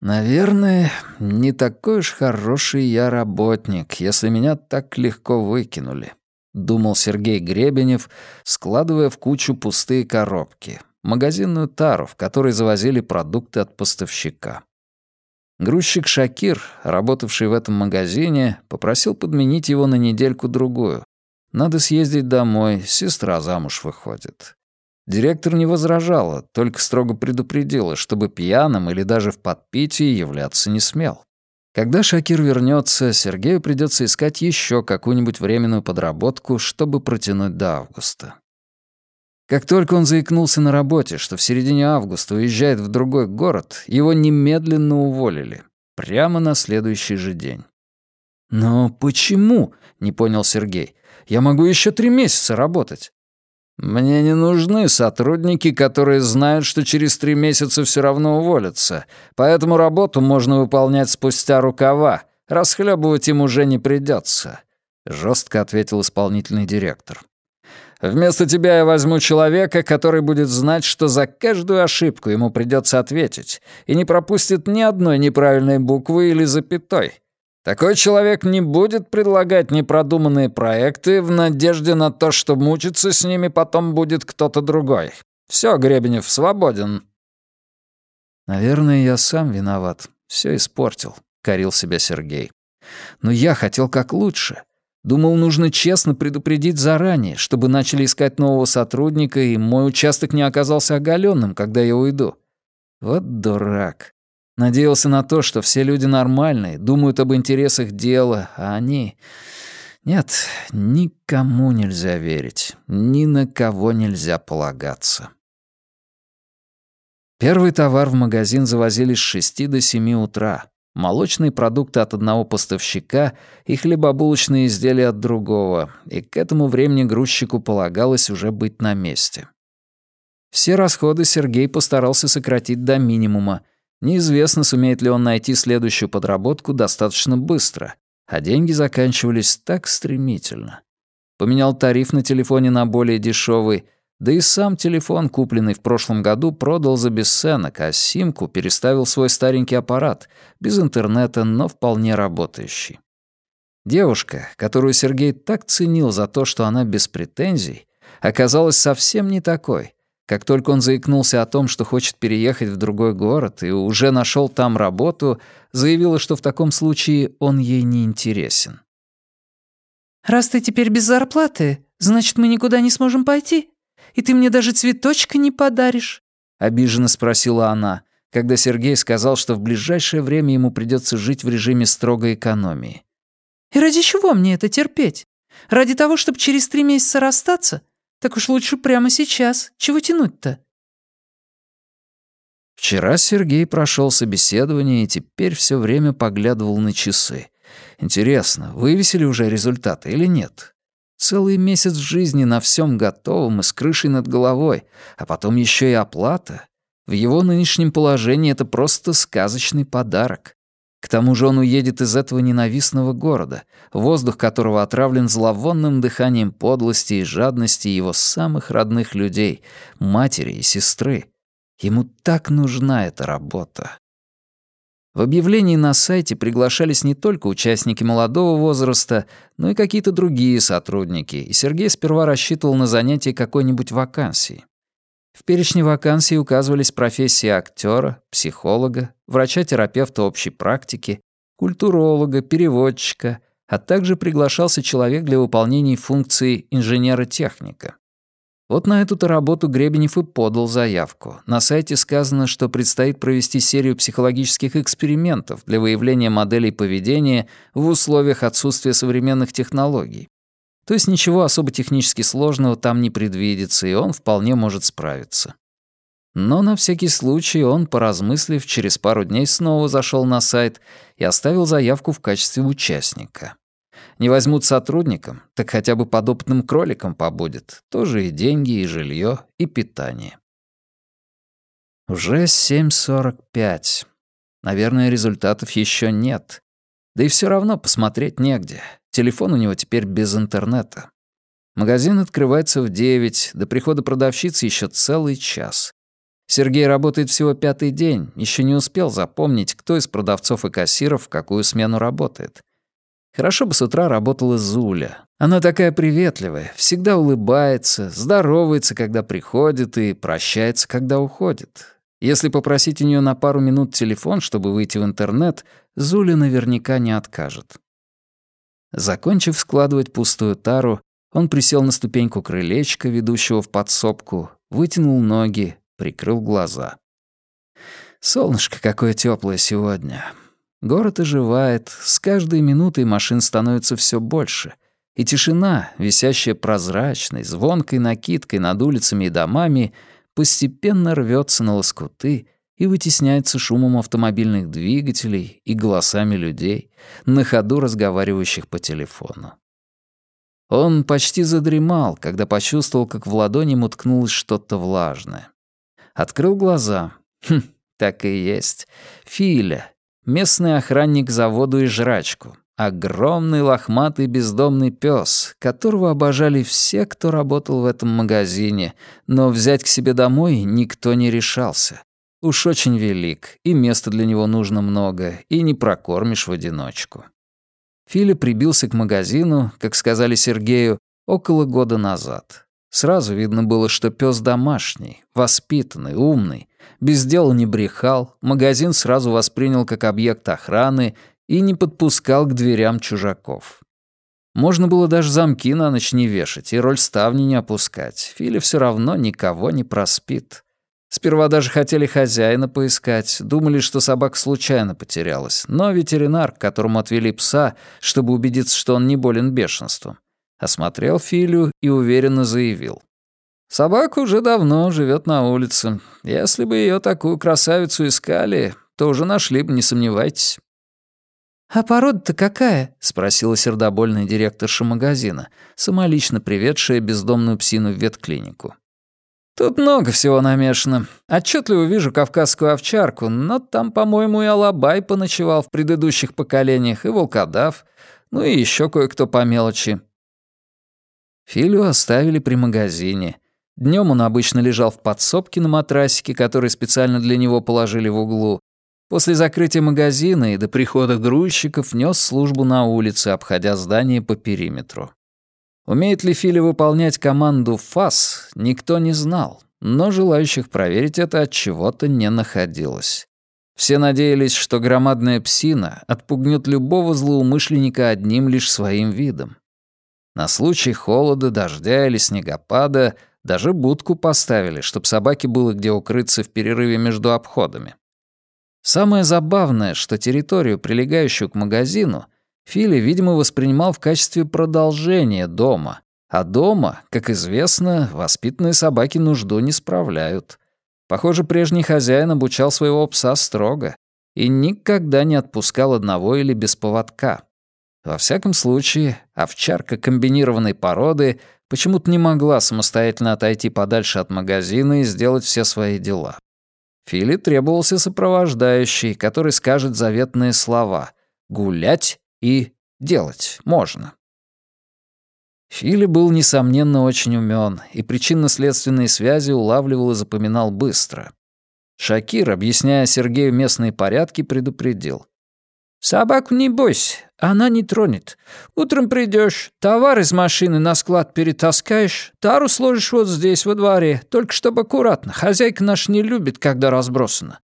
«Наверное, не такой уж хороший я работник, если меня так легко выкинули», — думал Сергей Гребенев, складывая в кучу пустые коробки, магазинную тару, в которой завозили продукты от поставщика. Грузчик Шакир, работавший в этом магазине, попросил подменить его на недельку-другую. Надо съездить домой, сестра замуж выходит. Директор не возражала, только строго предупредила, чтобы пьяным или даже в подпитии являться не смел. Когда Шакир вернется, Сергею придется искать еще какую-нибудь временную подработку, чтобы протянуть до августа. Как только он заикнулся на работе, что в середине августа уезжает в другой город, его немедленно уволили. Прямо на следующий же день. «Но почему?» — не понял Сергей. «Я могу еще три месяца работать». «Мне не нужны сотрудники, которые знают, что через три месяца все равно уволятся, поэтому работу можно выполнять спустя рукава, расхлебывать им уже не придется», — жестко ответил исполнительный директор. «Вместо тебя я возьму человека, который будет знать, что за каждую ошибку ему придется ответить, и не пропустит ни одной неправильной буквы или запятой. Такой человек не будет предлагать непродуманные проекты в надежде на то, что мучиться с ними потом будет кто-то другой. Все, Гребенев свободен. Наверное, я сам виноват. Все испортил, корил себя Сергей. Но я хотел как лучше. Думал, нужно честно предупредить заранее, чтобы начали искать нового сотрудника, и мой участок не оказался оголенным, когда я уйду. Вот дурак. Надеялся на то, что все люди нормальные, думают об интересах дела, а они... Нет, никому нельзя верить, ни на кого нельзя полагаться. Первый товар в магазин завозили с 6 до 7 утра. Молочные продукты от одного поставщика и хлебобулочные изделия от другого, и к этому времени грузчику полагалось уже быть на месте. Все расходы Сергей постарался сократить до минимума — Неизвестно, сумеет ли он найти следующую подработку достаточно быстро, а деньги заканчивались так стремительно. Поменял тариф на телефоне на более дешевый, да и сам телефон, купленный в прошлом году, продал за бесценок, а симку переставил свой старенький аппарат, без интернета, но вполне работающий. Девушка, которую Сергей так ценил за то, что она без претензий, оказалась совсем не такой. Как только он заикнулся о том, что хочет переехать в другой город и уже нашел там работу, заявила, что в таком случае он ей не интересен. «Раз ты теперь без зарплаты, значит, мы никуда не сможем пойти? И ты мне даже цветочка не подаришь?» — обиженно спросила она, когда Сергей сказал, что в ближайшее время ему придется жить в режиме строгой экономии. «И ради чего мне это терпеть? Ради того, чтобы через три месяца расстаться? Так уж лучше прямо сейчас. Чего тянуть-то?» Вчера Сергей прошел собеседование и теперь все время поглядывал на часы. Интересно, вывесили уже результаты или нет? Целый месяц жизни на всем готовом и с крышей над головой, а потом еще и оплата. В его нынешнем положении это просто сказочный подарок. К тому же он уедет из этого ненавистного города, воздух которого отравлен зловонным дыханием подлости и жадности его самых родных людей, матери и сестры. Ему так нужна эта работа. В объявлении на сайте приглашались не только участники молодого возраста, но и какие-то другие сотрудники, и Сергей сперва рассчитывал на занятие какой-нибудь вакансии. В перечне вакансий указывались профессии актера, психолога, врача-терапевта общей практики, культуролога, переводчика, а также приглашался человек для выполнения функции инженера-техника. Вот на эту-то работу Гребенев и подал заявку. На сайте сказано, что предстоит провести серию психологических экспериментов для выявления моделей поведения в условиях отсутствия современных технологий. То есть ничего особо технически сложного там не предвидится, и он вполне может справиться. Но на всякий случай он, поразмыслив, через пару дней снова зашел на сайт и оставил заявку в качестве участника. Не возьмут сотрудником, так хотя бы подопытным кроликом побудет. Тоже и деньги, и жилье, и питание. Уже 7.45. Наверное, результатов еще нет. Да и все равно посмотреть негде. Телефон у него теперь без интернета. Магазин открывается в девять, до прихода продавщицы еще целый час. Сергей работает всего пятый день, еще не успел запомнить, кто из продавцов и кассиров в какую смену работает. Хорошо бы с утра работала Зуля. Она такая приветливая, всегда улыбается, здоровается, когда приходит, и прощается, когда уходит. Если попросить у нее на пару минут телефон, чтобы выйти в интернет, Зуля наверняка не откажет. Закончив складывать пустую тару, он присел на ступеньку крылечка, ведущего в подсобку, вытянул ноги, прикрыл глаза. Солнышко какое теплое сегодня. Город оживает, с каждой минутой машин становится все больше, и тишина, висящая прозрачной, звонкой накидкой над улицами и домами, постепенно рвется на лоскуты и вытесняется шумом автомобильных двигателей и голосами людей, на ходу разговаривающих по телефону. Он почти задремал, когда почувствовал, как в ладони муткнулось что-то влажное. Открыл глаза. Хм, так и есть. Филя, местный охранник заводу и жрачку. Огромный лохматый бездомный пес, которого обожали все, кто работал в этом магазине, но взять к себе домой никто не решался. Уж очень велик, и места для него нужно много, и не прокормишь в одиночку. Филя прибился к магазину, как сказали Сергею, около года назад. Сразу видно было, что пес домашний, воспитанный, умный, без дела не брехал, магазин сразу воспринял как объект охраны и не подпускал к дверям чужаков. Можно было даже замки на ночь не вешать и роль ставни не опускать. Филя все равно никого не проспит. Сперва даже хотели хозяина поискать, думали, что собака случайно потерялась. Но ветеринар, к которому отвели пса, чтобы убедиться, что он не болен бешенством, осмотрел Филю и уверенно заявил. Собака уже давно живет на улице. Если бы ее такую красавицу искали, то уже нашли бы, не сомневайтесь». «А порода-то какая?» — спросила сердобольная директорша магазина, самолично приведшая бездомную псину в ветклинику. «Тут много всего намешано. Отчетливо вижу кавказскую овчарку, но там, по-моему, и Алабай поночевал в предыдущих поколениях, и волкодав, ну и еще кое-кто по мелочи». Филю оставили при магазине — Днем он обычно лежал в подсобке на матрасике, который специально для него положили в углу. После закрытия магазина и до прихода грузчиков нес службу на улице, обходя здание по периметру. Умеет ли Филя выполнять команду «ФАС», никто не знал, но желающих проверить это от чего-то не находилось. Все надеялись, что громадная псина отпугнет любого злоумышленника одним лишь своим видом. На случай холода, дождя или снегопада даже будку поставили, чтобы собаке было где укрыться в перерыве между обходами. Самое забавное, что территорию, прилегающую к магазину, Фили, видимо, воспринимал в качестве продолжения дома. А дома, как известно, воспитанные собаки нужду не справляют. Похоже, прежний хозяин обучал своего пса строго и никогда не отпускал одного или без поводка. Во всяком случае, овчарка комбинированной породы почему-то не могла самостоятельно отойти подальше от магазина и сделать все свои дела. Филе требовался сопровождающий, который скажет заветные слова «гулять» и «делать можно». Фили был, несомненно, очень умен, и причинно-следственные связи улавливал и запоминал быстро. Шакир, объясняя Сергею местные порядки, предупредил. «Собаку не бойся, она не тронет. Утром придешь, товар из машины на склад перетаскаешь, тару сложишь вот здесь, во дворе, только чтобы аккуратно. Хозяйка наша не любит, когда разбросано.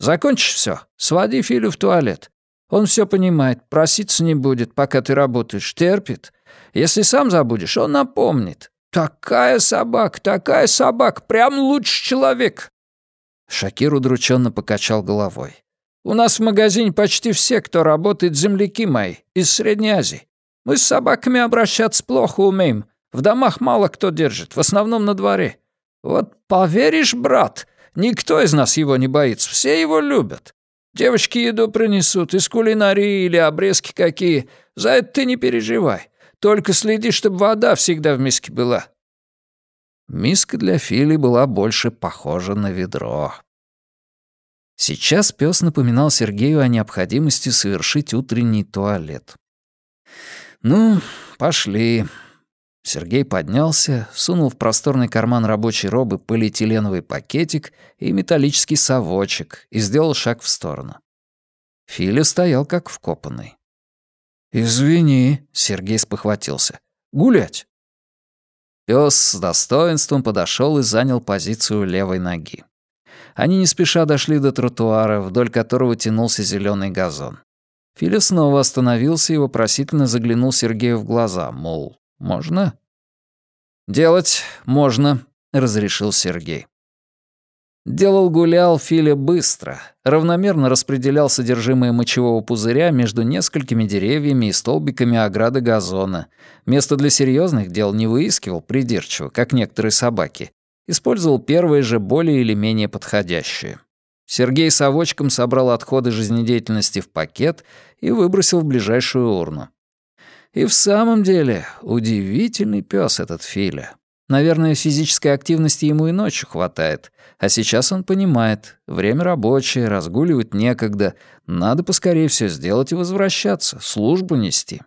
Закончишь все, своди Филю в туалет. Он все понимает, проситься не будет, пока ты работаешь, терпит. Если сам забудешь, он напомнит. Такая собака, такая собака, прям лучше человек. Шакир удрученно покачал головой. У нас в магазине почти все, кто работает, земляки мои, из Средней Азии. Мы с собаками обращаться плохо умеем. В домах мало кто держит, в основном на дворе. Вот поверишь, брат, никто из нас его не боится, все его любят. Девочки еду принесут, из кулинарии или обрезки какие. За это ты не переживай. Только следи, чтобы вода всегда в миске была». Миска для Фили была больше похожа на ведро. Сейчас пес напоминал Сергею о необходимости совершить утренний туалет. «Ну, пошли». Сергей поднялся, сунул в просторный карман рабочей робы полиэтиленовый пакетик и металлический совочек и сделал шаг в сторону. Филя стоял как вкопанный. «Извини», — Сергей спохватился. «Гулять». Пёс с достоинством подошел и занял позицию левой ноги. Они не спеша дошли до тротуара, вдоль которого тянулся зеленый газон. Филя снова остановился и вопросительно заглянул Сергею в глаза, мол, можно? «Делать можно», — разрешил Сергей. Делал-гулял Филя быстро, равномерно распределял содержимое мочевого пузыря между несколькими деревьями и столбиками ограды газона. Место для серьезных дел не выискивал придирчиво, как некоторые собаки. Использовал первые же более или менее подходящие. Сергей совочком собрал отходы жизнедеятельности в пакет и выбросил в ближайшую урну. И в самом деле удивительный пес этот Филя. Наверное, физической активности ему и ночью хватает. А сейчас он понимает, время рабочее, разгуливать некогда, надо поскорее все сделать и возвращаться, службу нести.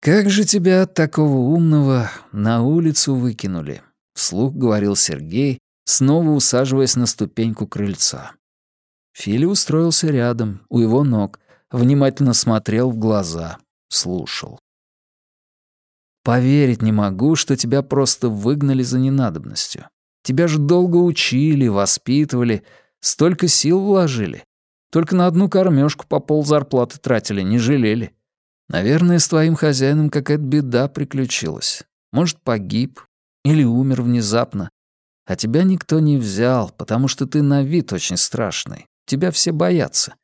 «Как же тебя от такого умного на улицу выкинули?» — вслух говорил Сергей, снова усаживаясь на ступеньку крыльца. Филя устроился рядом, у его ног, внимательно смотрел в глаза, слушал. «Поверить не могу, что тебя просто выгнали за ненадобностью. Тебя же долго учили, воспитывали, столько сил вложили. Только на одну кормежку по пол зарплаты тратили, не жалели. Наверное, с твоим хозяином какая-то беда приключилась. Может, погиб или умер внезапно. А тебя никто не взял, потому что ты на вид очень страшный. Тебя все боятся.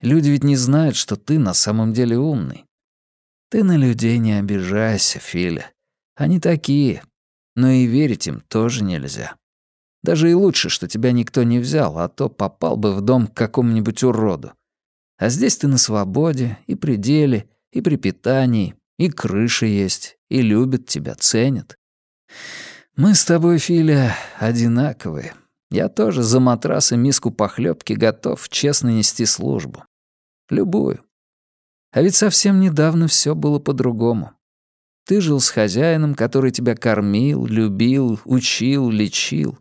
Люди ведь не знают, что ты на самом деле умный. Ты на людей не обижайся, Филя. Они такие. Но и верить им тоже нельзя. Даже и лучше, что тебя никто не взял, а то попал бы в дом к какому-нибудь уроду. А здесь ты на свободе, и при деле, и при питании, и крыша есть, и любят тебя, ценят. Мы с тобой, Филя, одинаковые. Я тоже за матрас и миску похлебки готов честно нести службу. Любую. А ведь совсем недавно все было по-другому. Ты жил с хозяином, который тебя кормил, любил, учил, лечил.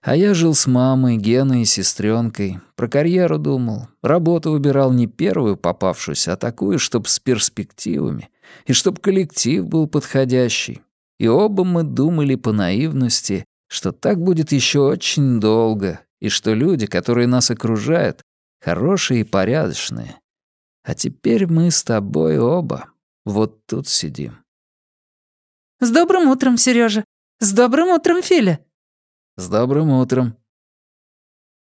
А я жил с мамой, Геной и сестренкой. Про карьеру думал. Работу выбирал не первую попавшуюся, а такую, чтоб с перспективами. И чтоб коллектив был подходящий. И оба мы думали по наивности, что так будет еще очень долго, и что люди, которые нас окружают, хорошие и порядочные, а теперь мы с тобой оба вот тут сидим. «С добрым утром, Сережа! С добрым утром, Филя!» «С добрым утром!»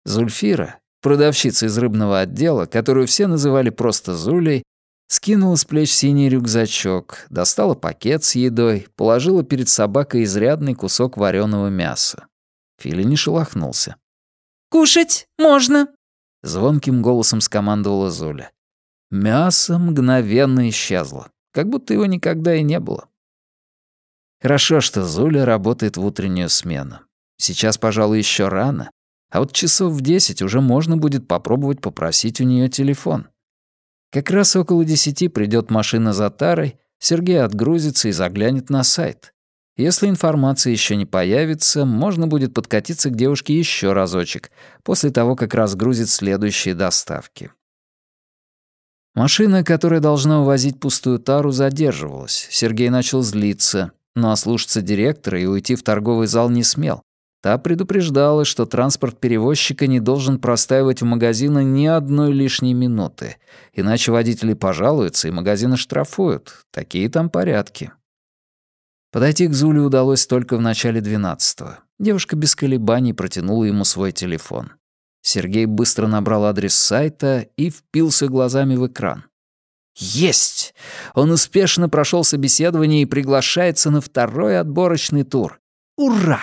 Зульфира, продавщица из рыбного отдела, которую все называли просто Зулей, скинула с плеч синий рюкзачок, достала пакет с едой, положила перед собакой изрядный кусок вареного мяса. Филя не шелохнулся. «Кушать можно!» — звонким голосом скомандовала Зуля. Мясо мгновенно исчезло, как будто его никогда и не было. Хорошо, что Зуля работает в утреннюю смену. Сейчас, пожалуй, еще рано, а вот часов в десять уже можно будет попробовать попросить у нее телефон. Как раз около десяти придет машина за тарой, Сергей отгрузится и заглянет на сайт. Если информация еще не появится, можно будет подкатиться к девушке еще разочек, после того, как разгрузит следующие доставки. Машина, которая должна увозить пустую тару, задерживалась. Сергей начал злиться, но ослушаться директора и уйти в торговый зал не смел. Та предупреждала, что транспорт перевозчика не должен простаивать в магазина ни одной лишней минуты, иначе водители пожалуются и магазины штрафуют. Такие там порядки. Подойти к Зуле удалось только в начале двенадцатого. Девушка без колебаний протянула ему свой телефон. Сергей быстро набрал адрес сайта и впился глазами в экран. Есть! Он успешно прошел собеседование и приглашается на второй отборочный тур. Ура!